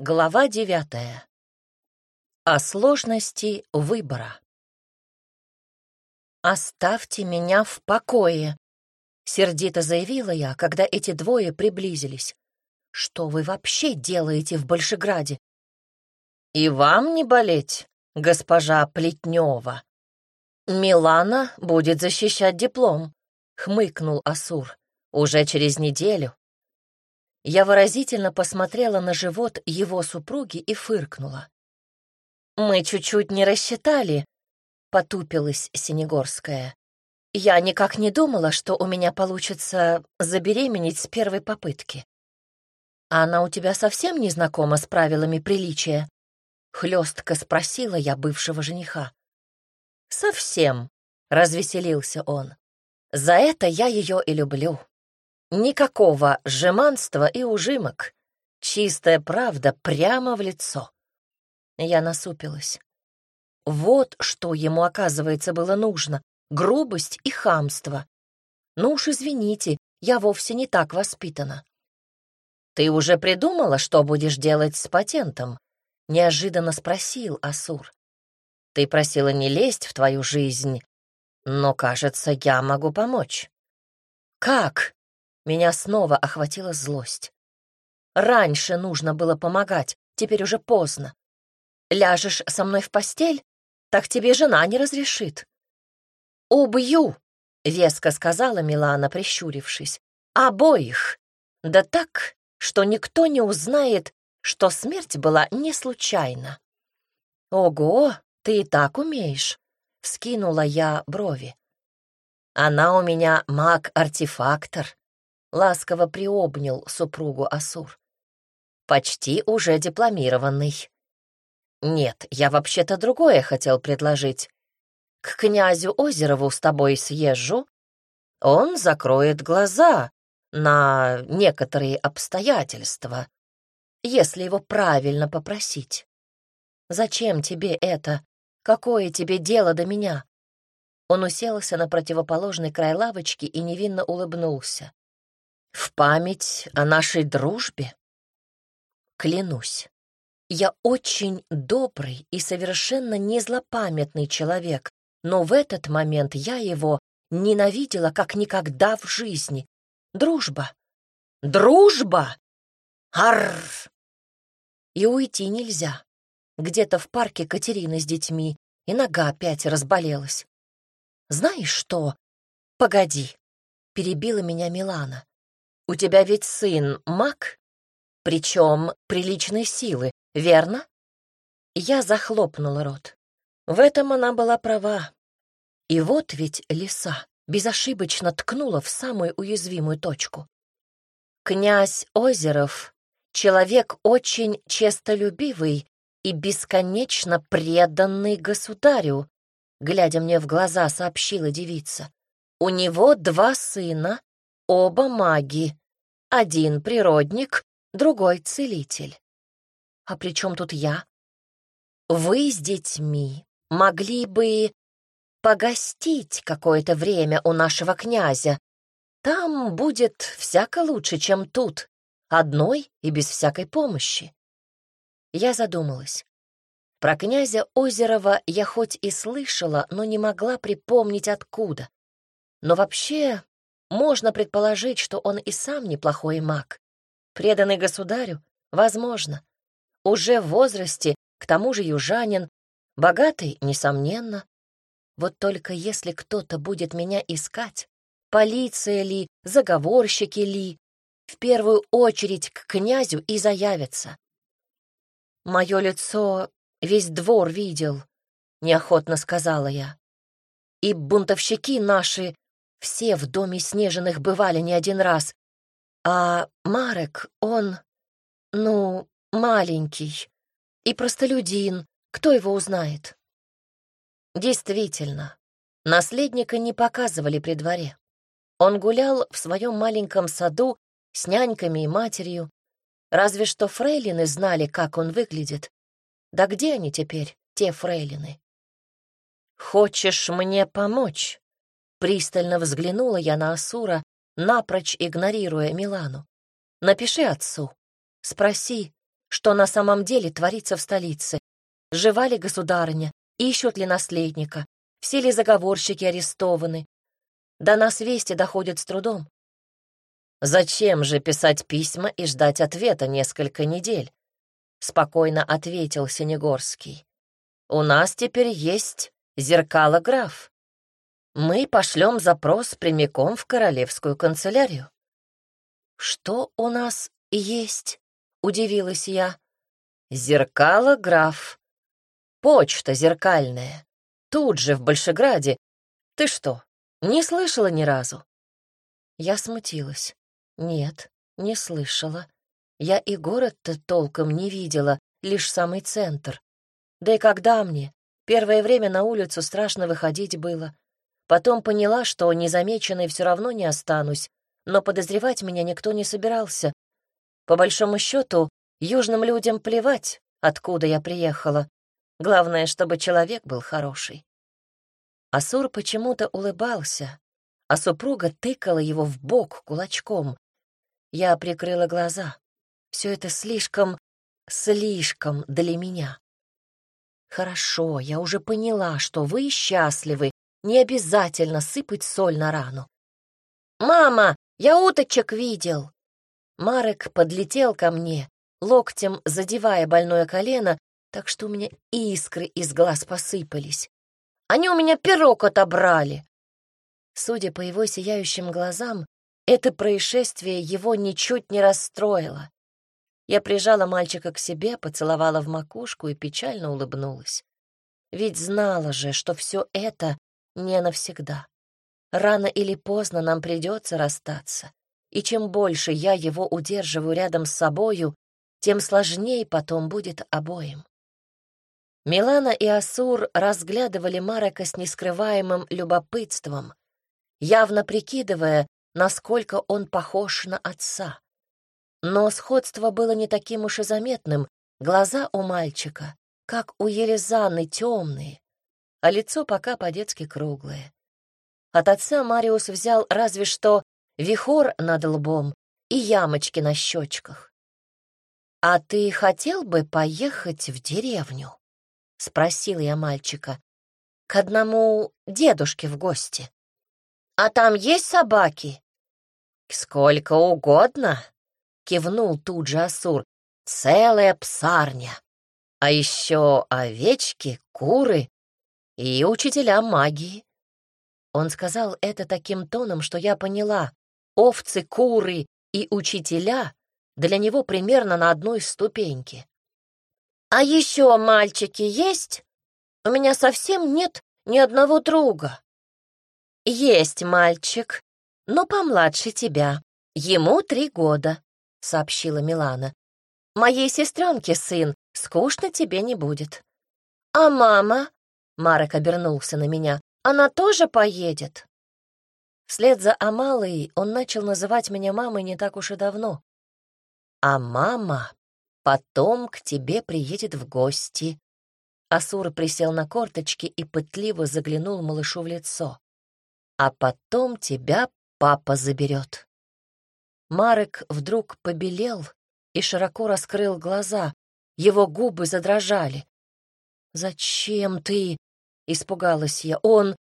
Глава девятая. О сложности выбора. «Оставьте меня в покое», — сердито заявила я, когда эти двое приблизились. «Что вы вообще делаете в Большеграде?» «И вам не болеть, госпожа Плетнева. Милана будет защищать диплом», — хмыкнул Асур. «Уже через неделю, я выразительно посмотрела на живот его супруги и фыркнула. «Мы чуть-чуть не рассчитали», — потупилась Синегорская. «Я никак не думала, что у меня получится забеременеть с первой попытки». «А она у тебя совсем не знакома с правилами приличия?» — хлестко спросила я бывшего жениха. «Совсем», — развеселился он. «За это я ее и люблю». Никакого жеманства и ужимок. Чистая правда прямо в лицо. Я насупилась. Вот что ему, оказывается, было нужно — грубость и хамство. Ну уж извините, я вовсе не так воспитана. «Ты уже придумала, что будешь делать с патентом?» — неожиданно спросил Асур. «Ты просила не лезть в твою жизнь, но, кажется, я могу помочь». «Как?» Меня снова охватила злость. Раньше нужно было помогать, теперь уже поздно. Ляжешь со мной в постель, так тебе жена не разрешит. «Убью!» — веско сказала Милана, прищурившись. «Обоих! Да так, что никто не узнает, что смерть была не случайна». «Ого, ты и так умеешь!» — вскинула я брови. «Она у меня маг-артефактор», ласково приобнял супругу Асур. «Почти уже дипломированный». «Нет, я вообще-то другое хотел предложить. К князю Озерову с тобой съезжу. Он закроет глаза на некоторые обстоятельства, если его правильно попросить. Зачем тебе это? Какое тебе дело до меня?» Он уселся на противоположный край лавочки и невинно улыбнулся. В память о нашей дружбе? Клянусь, я очень добрый и совершенно не злопамятный человек, но в этот момент я его ненавидела как никогда в жизни. Дружба! Дружба! Арр! И уйти нельзя. Где-то в парке Катерина с детьми, и нога опять разболелась. Знаешь что? Погоди, перебила меня Милана. У тебя ведь сын маг, причем приличной силы, верно? Я захлопнула рот. В этом она была права. И вот ведь лиса безошибочно ткнула в самую уязвимую точку. Князь Озеров — человек очень честолюбивый и бесконечно преданный государю, глядя мне в глаза, сообщила девица. У него два сына, Оба маги. Один природник, другой целитель. А при чем тут я? Вы с детьми могли бы погостить какое-то время у нашего князя. Там будет всяко лучше, чем тут, одной и без всякой помощи. Я задумалась. Про князя Озерова я хоть и слышала, но не могла припомнить откуда. Но вообще можно предположить, что он и сам неплохой маг. Преданный государю? Возможно. Уже в возрасте, к тому же южанин, богатый, несомненно. Вот только если кто-то будет меня искать, полиция ли, заговорщики ли, в первую очередь к князю и заявятся. Мое лицо весь двор видел, — неохотно сказала я. И бунтовщики наши все в доме Снежиных бывали не один раз. А Марек, он, ну, маленький. И простолюдин, кто его узнает? Действительно, наследника не показывали при дворе. Он гулял в своем маленьком саду с няньками и матерью. Разве что фрейлины знали, как он выглядит. Да где они теперь, те фрейлины? «Хочешь мне помочь?» Пристально взглянула я на Асура, напрочь игнорируя Милану. «Напиши отцу. Спроси, что на самом деле творится в столице. Жива ли государыня, ищут ли наследника, все ли заговорщики арестованы. До нас вести доходят с трудом. «Зачем же писать письма и ждать ответа несколько недель?» — спокойно ответил Синегорский. «У нас теперь есть зеркало граф. Мы пошлем запрос прямиком в королевскую канцелярию». «Что у нас есть?» — удивилась я. «Зеркало граф. Почта зеркальная. Тут же, в Большеграде. Ты что, не слышала ни разу?» Я смутилась. Нет, не слышала. Я и город-то толком не видела, лишь самый центр. Да и когда мне? Первое время на улицу страшно выходить было. Потом поняла, что незамеченной все равно не останусь, но подозревать меня никто не собирался. По большому счету, южным людям плевать, откуда я приехала. Главное, чтобы человек был хороший. Асур почему-то улыбался, а супруга тыкала его в бок кулачком. Я прикрыла глаза. Все это слишком, слишком для меня. Хорошо, я уже поняла, что вы счастливы. Не обязательно сыпать соль на рану. «Мама, я уточек видел!» Марек подлетел ко мне, локтем задевая больное колено, так что у меня искры из глаз посыпались. «Они у меня пирог отобрали!» Судя по его сияющим глазам, это происшествие его ничуть не расстроило. Я прижала мальчика к себе, поцеловала в макушку и печально улыбнулась. Ведь знала же, что все это не навсегда. Рано или поздно нам придется расстаться. И чем больше я его удерживаю рядом с собою, тем сложнее потом будет обоим. Милана и Асур разглядывали Марека с нескрываемым любопытством, явно прикидывая, насколько он похож на отца. Но сходство было не таким уж и заметным. Глаза у мальчика, как у Елизаны, темные, а лицо пока по-детски круглое. От отца Мариус взял разве что вихор над лбом и ямочки на щечках. «А ты хотел бы поехать в деревню?» — спросил я мальчика. «К одному дедушке в гости». «А там есть собаки?» «Сколько угодно», — кивнул тут же Асур. «Целая псарня. А еще овечки, куры и учителя магии». Он сказал это таким тоном, что я поняла. Овцы, куры и учителя для него примерно на одной ступеньке. «А еще мальчики есть? У меня совсем нет ни одного друга». «Есть мальчик, но помладше тебя. Ему три года», — сообщила Милана. «Моей сестренке сын, скучно тебе не будет». «А мама?» — Марек обернулся на меня. «Она тоже поедет?» Вслед за Амалой он начал называть меня мамой не так уж и давно. «А мама потом к тебе приедет в гости». Асур присел на корточки и пытливо заглянул малышу в лицо. «А потом тебя папа заберет. Марек вдруг побелел и широко раскрыл глаза. Его губы задрожали. «Зачем ты?» — испугалась я. «Он...»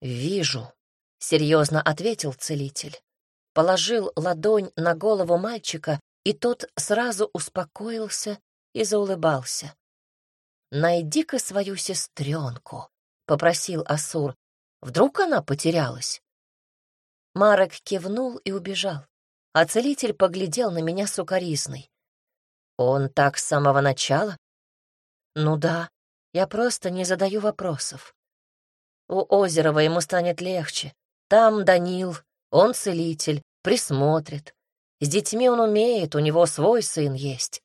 «Вижу», — серьезно ответил целитель. Положил ладонь на голову мальчика, и тот сразу успокоился и заулыбался. «Найди-ка свою сестренку», — попросил Асур. «Вдруг она потерялась?» Марек кивнул и убежал, а целитель поглядел на меня сукоризной. «Он так с самого начала?» «Ну да, я просто не задаю вопросов. У Озерова ему станет легче. Там Данил, он целитель, присмотрит. С детьми он умеет, у него свой сын есть».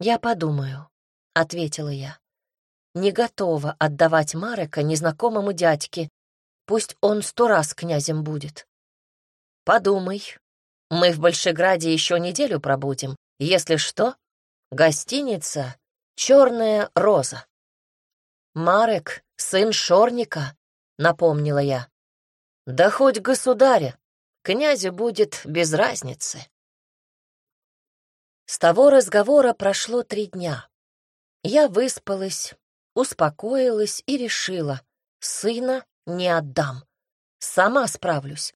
«Я подумаю», — ответила я. «Не готова отдавать Марека незнакомому дядьке, Пусть он сто раз князем будет. Подумай. Мы в Большеграде еще неделю пробудем. Если что, гостиница «Черная роза». «Марек, сын Шорника», — напомнила я. «Да хоть государя, князю будет без разницы». С того разговора прошло три дня. Я выспалась, успокоилась и решила, сына не отдам. Сама справлюсь.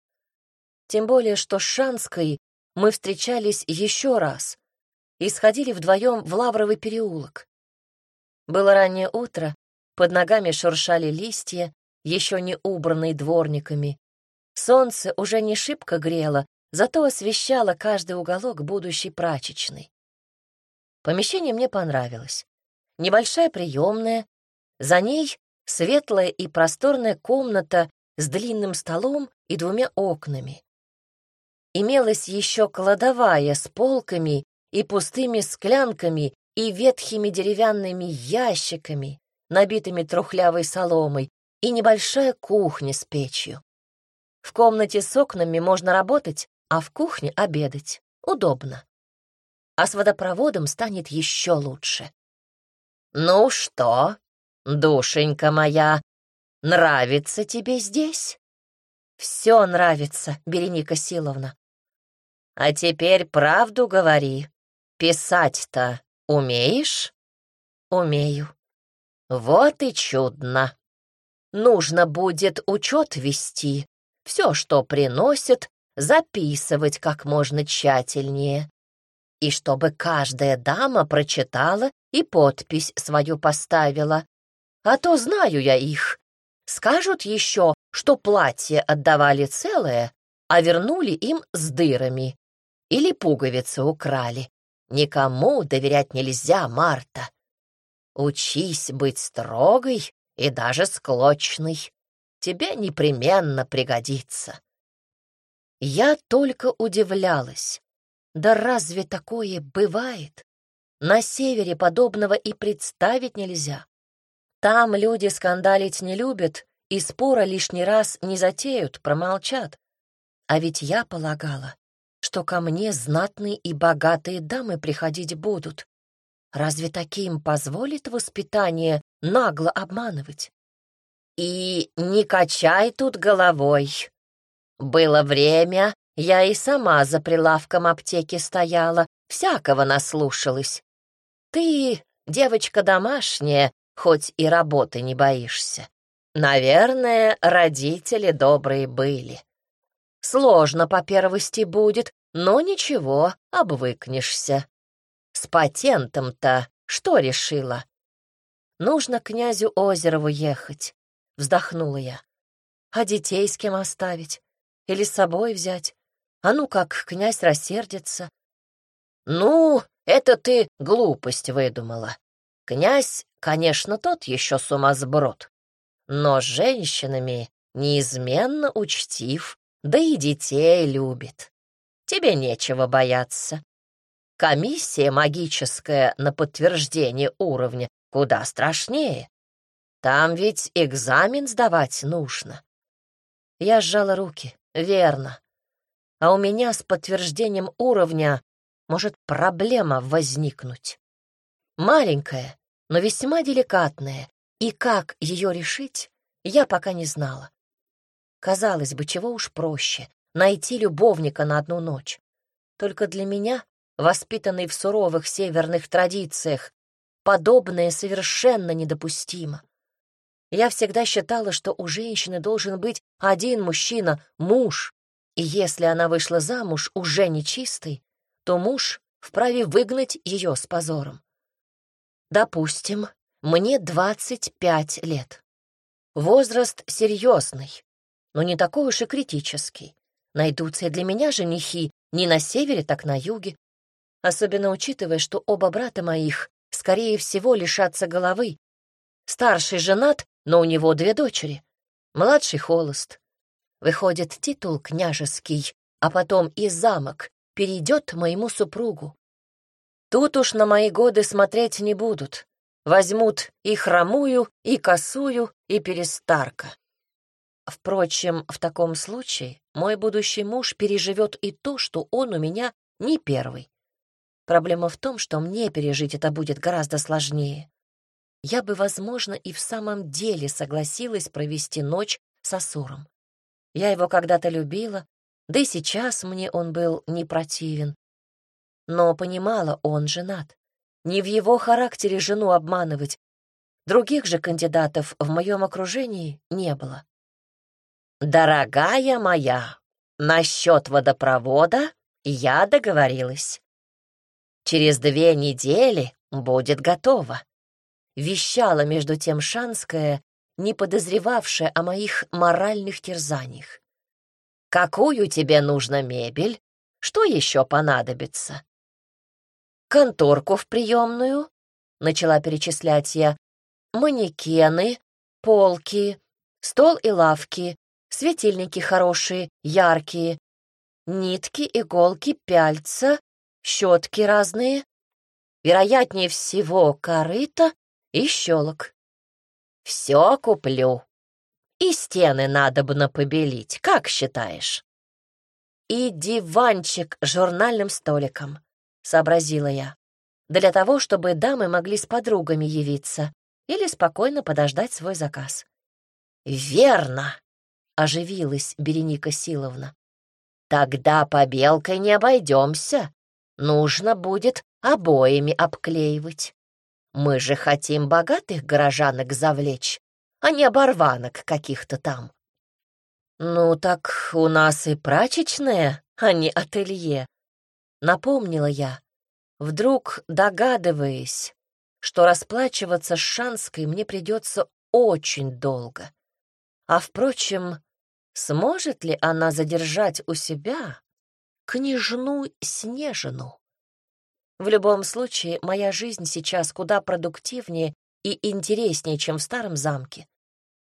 Тем более, что с Шанской мы встречались еще раз и сходили вдвоем в Лавровый переулок. Было раннее утро, под ногами шуршали листья, еще не убранные дворниками. Солнце уже не шибко грело, зато освещало каждый уголок будущей прачечной. Помещение мне понравилось. Небольшая приемная, за ней светлая и просторная комната с длинным столом и двумя окнами. Имелась еще кладовая с полками и пустыми склянками и ветхими деревянными ящиками, набитыми трухлявой соломой, и небольшая кухня с печью. В комнате с окнами можно работать, а в кухне обедать. Удобно. А с водопроводом станет еще лучше. «Ну что, душенька моя, нравится тебе здесь?» «Все нравится, Береника Силовна». «А теперь правду говори. Писать-то умеешь?» «Умею». «Вот и чудно. Нужно будет учет вести, все, что приносит, записывать как можно тщательнее. И чтобы каждая дама прочитала и подпись свою поставила. А то знаю я их. Скажут еще, что платье отдавали целое, а вернули им с дырами. Или пуговицы украли. Никому доверять нельзя, Марта. Учись быть строгой и даже склочной тебе непременно пригодится. Я только удивлялась. Да разве такое бывает? На севере подобного и представить нельзя. Там люди скандалить не любят и спора лишний раз не затеют, промолчат. А ведь я полагала, что ко мне знатные и богатые дамы приходить будут. Разве таким позволит воспитание нагло обманывать? И не качай тут головой. Было время, я и сама за прилавком аптеки стояла, всякого наслушалась. Ты, девочка домашняя, хоть и работы не боишься. Наверное, родители добрые были. Сложно по первости будет, но ничего, обвыкнешься. С патентом-то что решила? Нужно князю Озерову ехать. Вздохнула я. А детей с кем оставить? Или с собой взять? А ну как, князь рассердится. Ну, это ты глупость выдумала. Князь, конечно, тот еще сумасброд, но с женщинами неизменно учтив, да и детей любит. Тебе нечего бояться. Комиссия магическая на подтверждение уровня куда страшнее. Там ведь экзамен сдавать нужно. Я сжала руки. Верно. А у меня с подтверждением уровня может проблема возникнуть. Маленькая, но весьма деликатная, и как ее решить, я пока не знала. Казалось бы, чего уж проще — найти любовника на одну ночь. Только для меня, воспитанной в суровых северных традициях, подобное совершенно недопустимо. Я всегда считала, что у женщины должен быть один мужчина, муж, и если она вышла замуж уже нечистой, то муж вправе выгнать ее с позором. Допустим, мне 25 лет. Возраст серьезный, но не такой уж и критический. Найдутся и для меня женихи не на севере, так на юге. Особенно учитывая, что оба брата моих, скорее всего, лишатся головы. Старший женат, но у него две дочери. Младший холост. Выходит, титул княжеский, а потом и замок перейдет моему супругу. Тут уж на мои годы смотреть не будут. Возьмут и хромую, и косую, и перестарка. Впрочем, в таком случае мой будущий муж переживет и то, что он у меня не первый. Проблема в том, что мне пережить это будет гораздо сложнее я бы, возможно, и в самом деле согласилась провести ночь с Асуром. Я его когда-то любила, да и сейчас мне он был не противен. Но понимала, он женат. Не в его характере жену обманывать. Других же кандидатов в моем окружении не было. «Дорогая моя, насчет водопровода я договорилась. Через две недели будет готово», — вещала между тем Шанская, не подозревавшая о моих моральных терзаниях. «Какую тебе нужна мебель? Что еще понадобится?» «Конторку в приемную», — начала перечислять я, «манекены, полки, стол и лавки, светильники хорошие, яркие, нитки, иголки, пяльца, щетки разные, вероятнее всего корыто и щелок. Все куплю. И стены надо бы побелить, как считаешь? И диванчик с журнальным столиком, сообразила я, для того, чтобы дамы могли с подругами явиться или спокойно подождать свой заказ. Верно, оживилась Береника Силовна. Тогда побелкой не обойдемся. Нужно будет обоями обклеивать. Мы же хотим богатых горожанок завлечь, а не оборванок каких-то там. Ну так у нас и прачечная, а не ателье, напомнила я, вдруг догадываясь, что расплачиваться с Шанской мне придется очень долго. А, впрочем, сможет ли она задержать у себя княжну Снежину? В любом случае, моя жизнь сейчас куда продуктивнее и интереснее, чем в старом замке.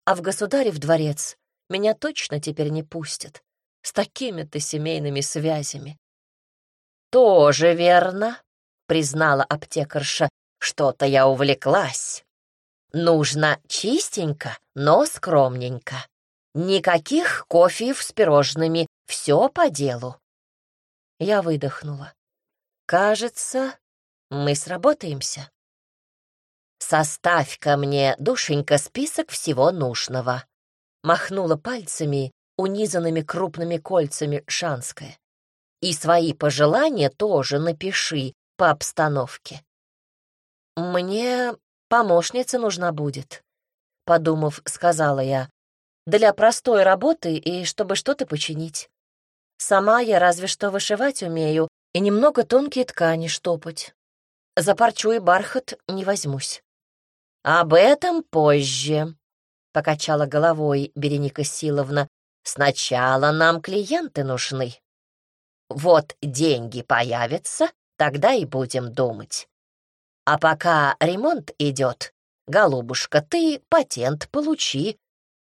А в государев дворец меня точно теперь не пустят с такими-то семейными связями. «Тоже верно», — признала аптекарша, — «что-то я увлеклась. Нужно чистенько, но скромненько. Никаких кофеев с пирожными, все по делу. Я выдохнула. Кажется, мы сработаемся. Составь ко мне, душенька, список всего нужного. Махнула пальцами, унизанными крупными кольцами Шанская. И свои пожелания тоже напиши по обстановке. Мне Помощница нужна будет, — подумав, сказала я, — для простой работы и чтобы что-то починить. Сама я разве что вышивать умею и немного тонкие ткани штопать. За парчу и бархат не возьмусь. Об этом позже, — покачала головой Береника Силовна. Сначала нам клиенты нужны. Вот деньги появятся, тогда и будем думать. А пока ремонт идет, голубушка, ты патент получи.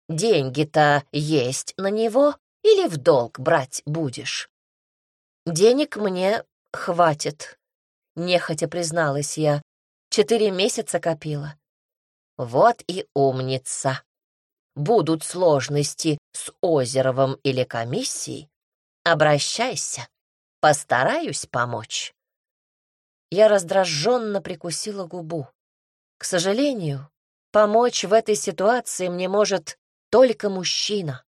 Деньги-то есть на него или в долг брать будешь? Денег мне хватит, нехотя призналась я. Четыре месяца копила. Вот и умница. Будут сложности с Озеровым или комиссией, обращайся, постараюсь помочь. Я раздраженно прикусила губу. К сожалению, помочь в этой ситуации мне может только мужчина.